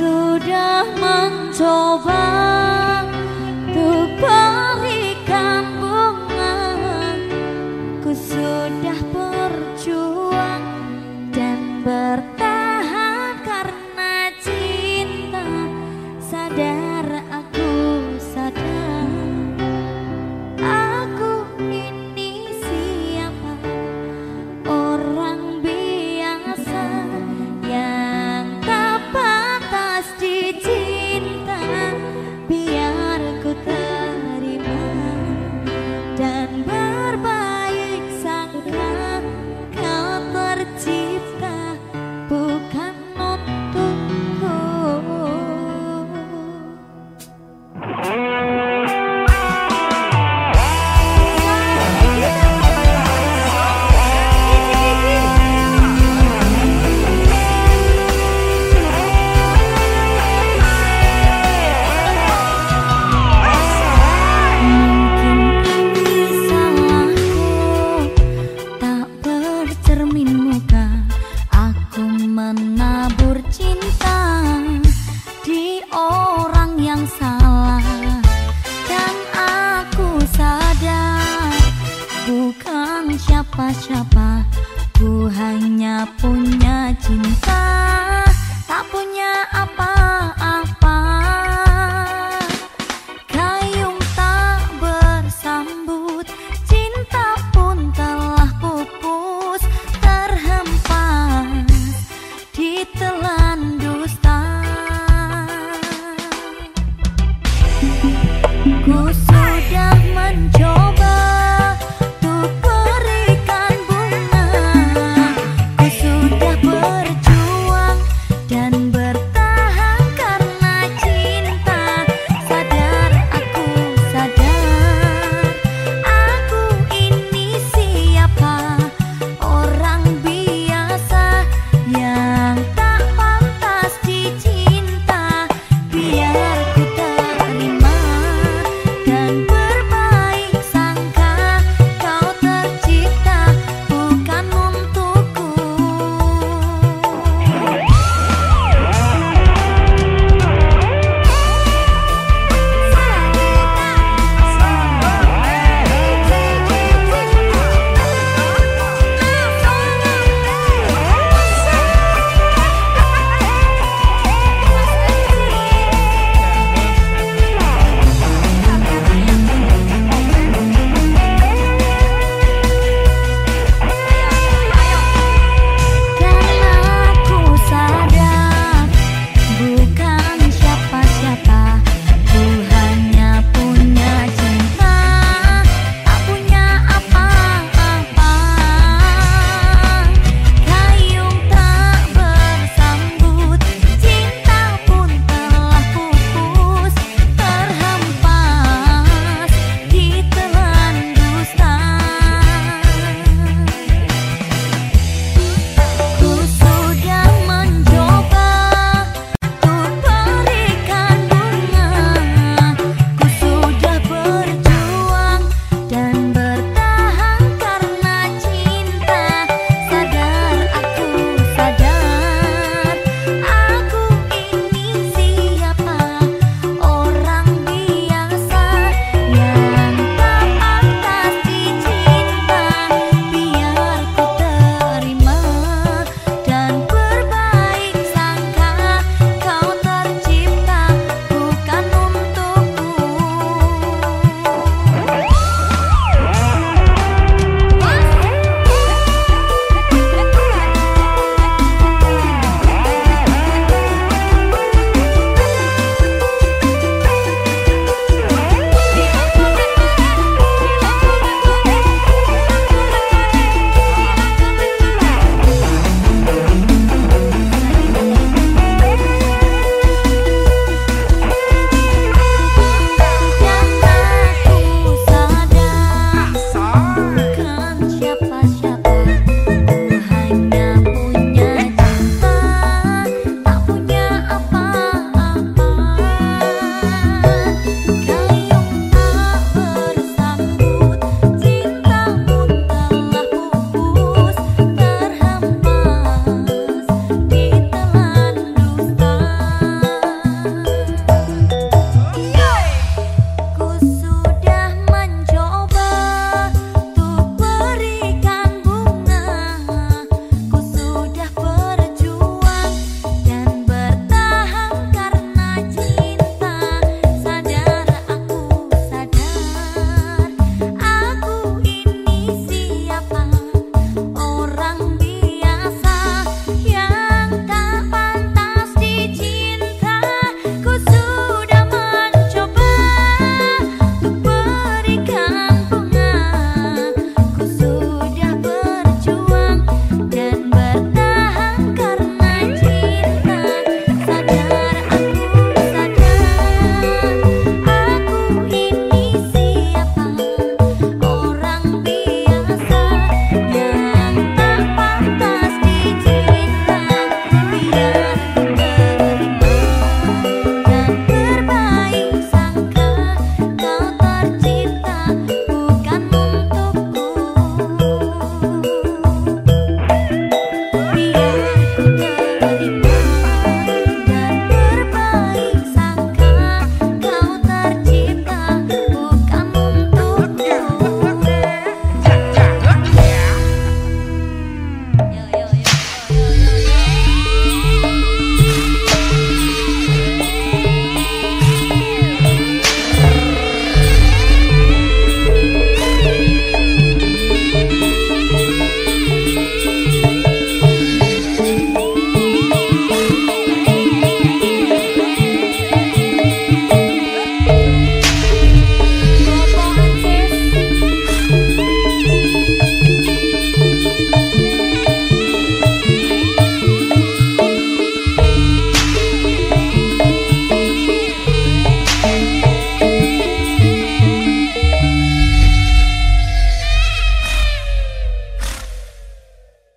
sudah mencoba menabur cinta Di orang yang salah. Dan aku sadar Bukan siapa-siapa. Ku hanya punya cinta Tak punya